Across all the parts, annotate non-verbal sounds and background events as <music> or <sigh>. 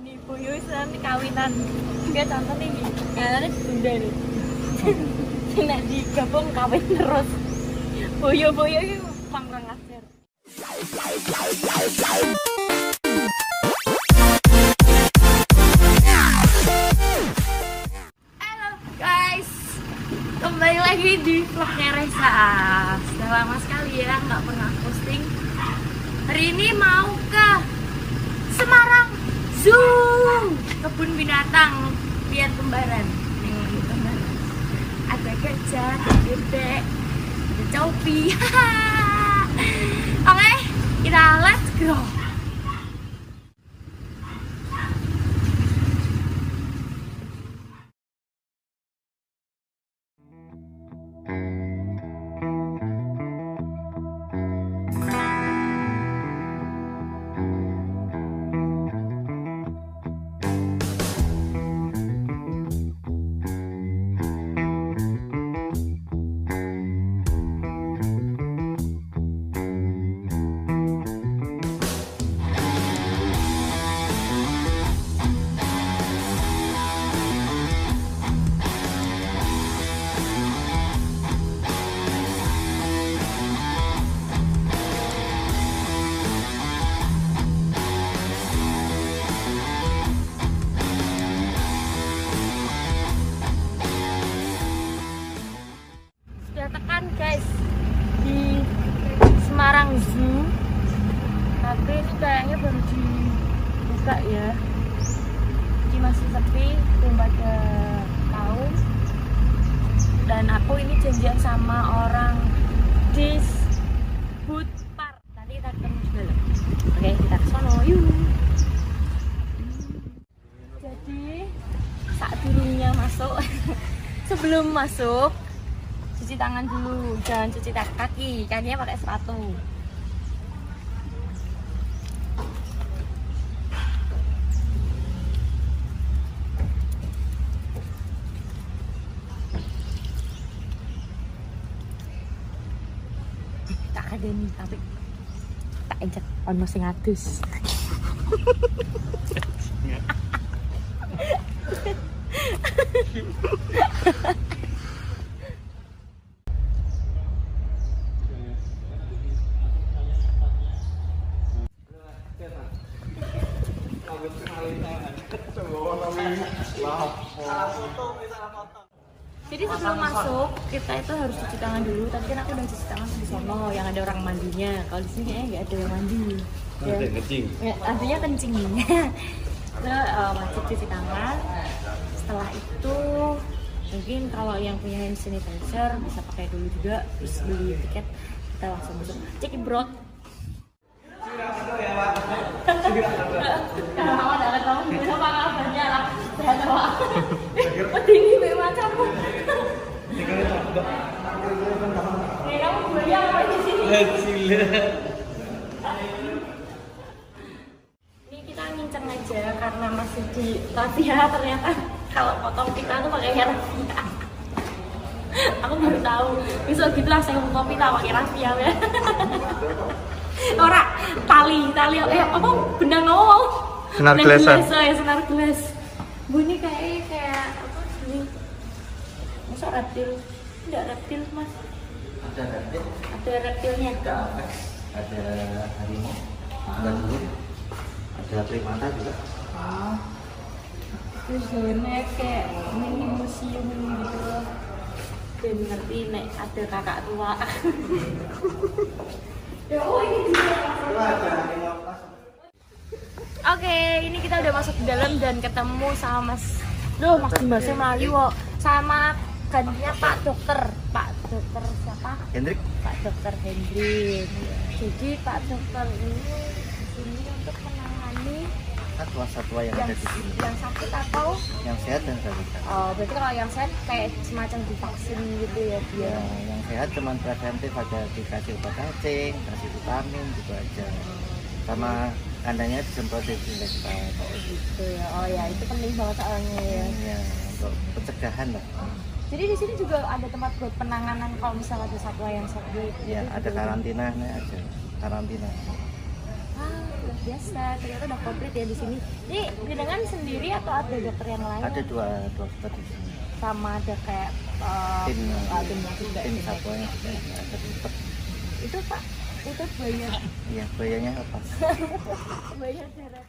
Ini boyo nanti kawinan. Enggak contoh nih, kayaknya ditunda nih. <laughs> Nek digabung kawin terus. Boyo-boyo itu kurang ajar. Halo guys, kembali lagi di vlognya Reza. Sudah lama sekali ya nggak pernah posting. Hari ini mau ke Semarang Zoo, kebun binatang lihat kembaran. Kembaran. Ada gajah, ada bebek, ada copi. <laughs> Oke, kita let's go. Di Semarang Zoo. Tapi ini kayaknya baru dibuka ya. Jadi masih sepi belum pada tahu. Dan aku ini janjian sama orang di Bud Park nanti kita ketemu di dalam oke kita ke sono. Yuk. Jadi saat dulunya masuk <laughs> sebelum masuk cuci tangan dulu jangan cuci kaki kakinya pakai sepatu. Tak ada nih tapi tak injek ono sing adus <laughs> <laughs> Jadi sebelum masuk kita itu harus cuci tangan dulu. Tapi kan aku udah cuci tangan di sono yang ada orang mandinya. Kalau di sini kayaknya nggak ada yang mandi. Ya. Ada yang kencing. Ya, artinya kencing. Terus uh, wajib cuci tangan. Setelah itu mungkin kalau yang punya hand sanitizer bisa pakai dulu juga. Terus beli tiket kita langsung masuk. Cek brot. Kalau ada ada kamu bisa pakai banyak lah. Sehat Pak. Tinggi memang Ini kita nginceng aja karena masih di rafia ternyata kalau potong kita tuh pakai rafia. Aku baru tahu. Bisa gitu lah saya kopi tak pakai rafia ya. Ora tali, tali eh apa benang ngomong. Senar gelasan. ya senar gelas. Bunyi kayak kayak? Masa reptil? Enggak reptil, Mas. ada reptil, Ada reptilnya. ada apex, ada harimau, ada burung, ada primata juga. Oh. Terus zona kayak mini museum gitu loh. Dan ngerti nek ada kakak tua. <laughs> ya oh ini juga. Oke, ini kita udah masuk di dalam dan ketemu sama Mas. Loh, Mas Dimasnya Melayu kok. Sama gantinya Pak Dokter. Pak Dokter siapa? Hendrik, Pak Dokter Hendrik. Jadi Pak Dokter ini di sini untuk menangani satwa-satwa yang yang, ada di sini, yang sakit atau yang sehat dan sakit. oh, berarti kalau yang sehat kayak semacam divaksin gitu ya Ya, dia yang sehat cuma preventif ada dikasih obat cacing, kasih vitamin gitu aja. Sama kandangnya disemprot desinfektan. oh gitu ya oh ya itu penting banget soalnya ya Ya, untuk pencegahan lah. Jadi di sini juga ada tempat buat penanganan kalau misalnya ada satwa yang sakit Ya, gitu ada juga. karantinanya aja. Karantina. ah luar biasa ternyata udah komplit ya di sini ini jenengan sendiri atau ada dokter yang lain Ada dua dokter di sini. sama ada kayak uh, Tim uh, timnya juga tim gitu. juga ada dokter. itu pak itu bayar Iya, bayarnya apa? <laughs> bayar darat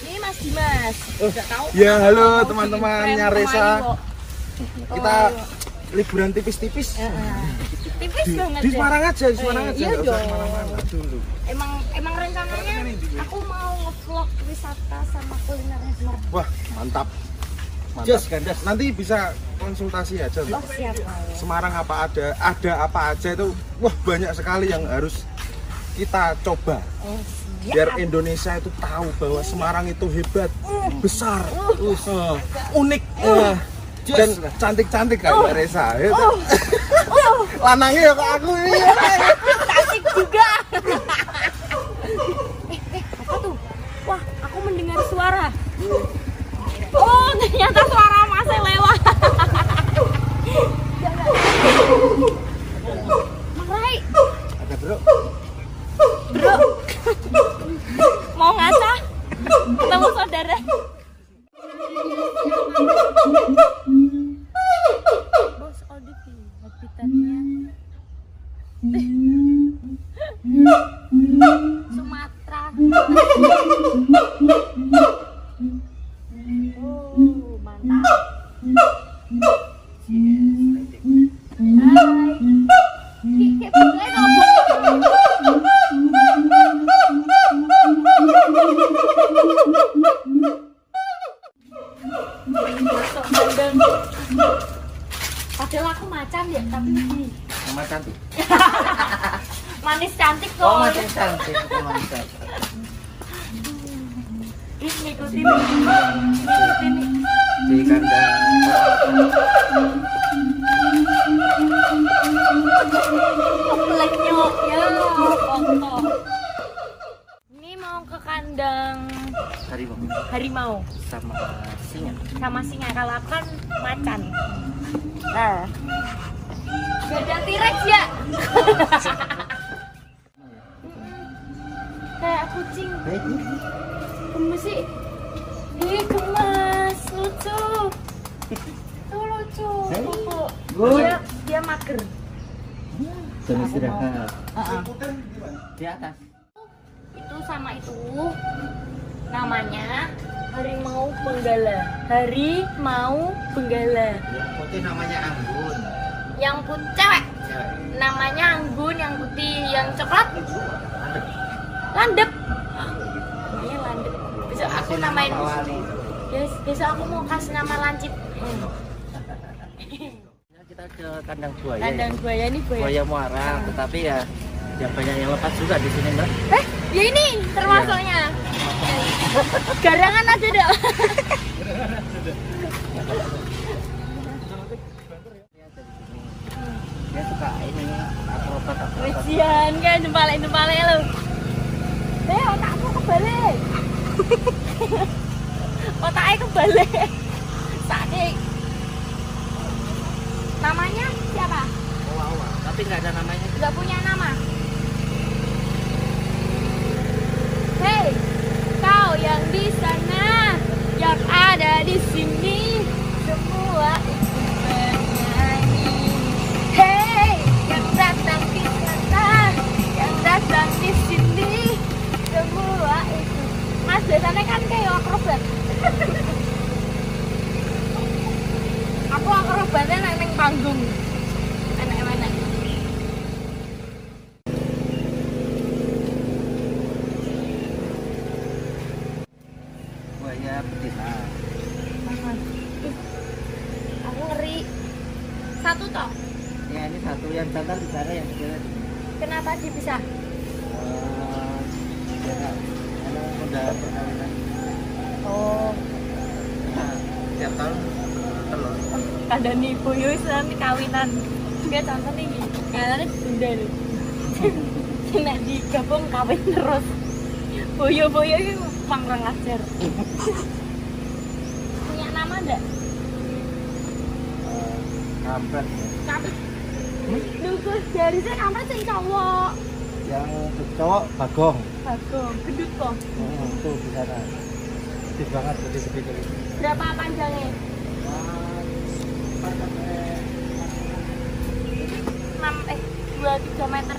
ini Mas Dimas udah tahu Ya, halo di-prank Resa. Kita Oh, liburan tipis-tipis. iya. tipis Di, banget di ya. Semarang aja, di Semarang Eh, aja. iya dong. dulu. emang emang rencananya aku mau ngevlog wisata sama kulinernya Semarang Wah, mantap. Mantap. Jos, gandas. Nanti bisa konsultasi aja. oh siap Semarang apa ada, ada apa aja itu wah banyak sekali yang harus kita coba. oh Biar Indonesia itu tahu bahwa Semarang itu hebat, besar, uh, unik, uh, dan cantik-cantik kan Mbak Resa. ya. <laughs> Lanangnya ya kok aku ini. cantik juga eh eh apa tuh wah aku mendengar suara oh ternyata suara masih lewat Mang Rai Ada bro. bro mau ngasah ketemu saudara bos Odiki habitatnya Sumatera oh mantap Hai Ki, ki, boleh ngomong? Masuk kandang. Padahal aku macan ya, tapi begini. Nama cantik. <laughs> manis cantik kok. Oh, masih cantik. manis cantik. Ngikutin nih. Di kandang. Kebeletnya ya, foto. Ini mau ke kandang Harimau harimau sama singa. sama singa kalau aku kan macan. Nah. Gak ada T-Rex ya? <laughs> Kayak kucing. Baik. Gemes sih. Ih, gemes, lucu. Tuh lucu. Good. Dia dia mager. Dan istirahat. Heeh. Di atas. Itu sama itu namanya harimau benggala. Harimau benggala. Yang putih namanya anggun. Yang putih cewek Cewek. namanya anggun, yang putih, yang coklat landep. Namanya landep. Besok aku namain. Yes, besok aku mau kasih nama lancip. Ya, kita ke kandang buaya. Kandang ya. buaya ini buaya. Buaya muara, tetapi ya ya banyak yang lepas juga di sini mbak. Eh, ya ini termasuknya. Garangan aja dong. Dia suka ini akrobat akrobat. Kan dempalek dempalek lo. Eh, otakku kebalik. <laughs> Otaknya kebalik. Sakit. Namanya siapa? Owa-owa. Tapi nggak ada namanya. Gak punya nama. Kau yang di sana, yang ada di sini, semua jantan di sana yang kecil. Kenapa dipisah? Eh, ya. Karena udah perkawinan. Oh, Nah, tiap tahun telur. kandani boyo nanti kawinan. Dia contoh nih, kayaknya bunda <laughs> nih. Nek digabung kawin terus. Boyo-boyo itu pangrang ajar. <laughs> Punya nama enggak? Eh, kampret ya. Kampret. Gus, dari saya kampret sing cowok. Yang cowok bagong. bagong gendut kok Hmm, tuh di sana. Gede banget gede-gede kayak gitu. berapa panjangnya 6 eh 2 3 meter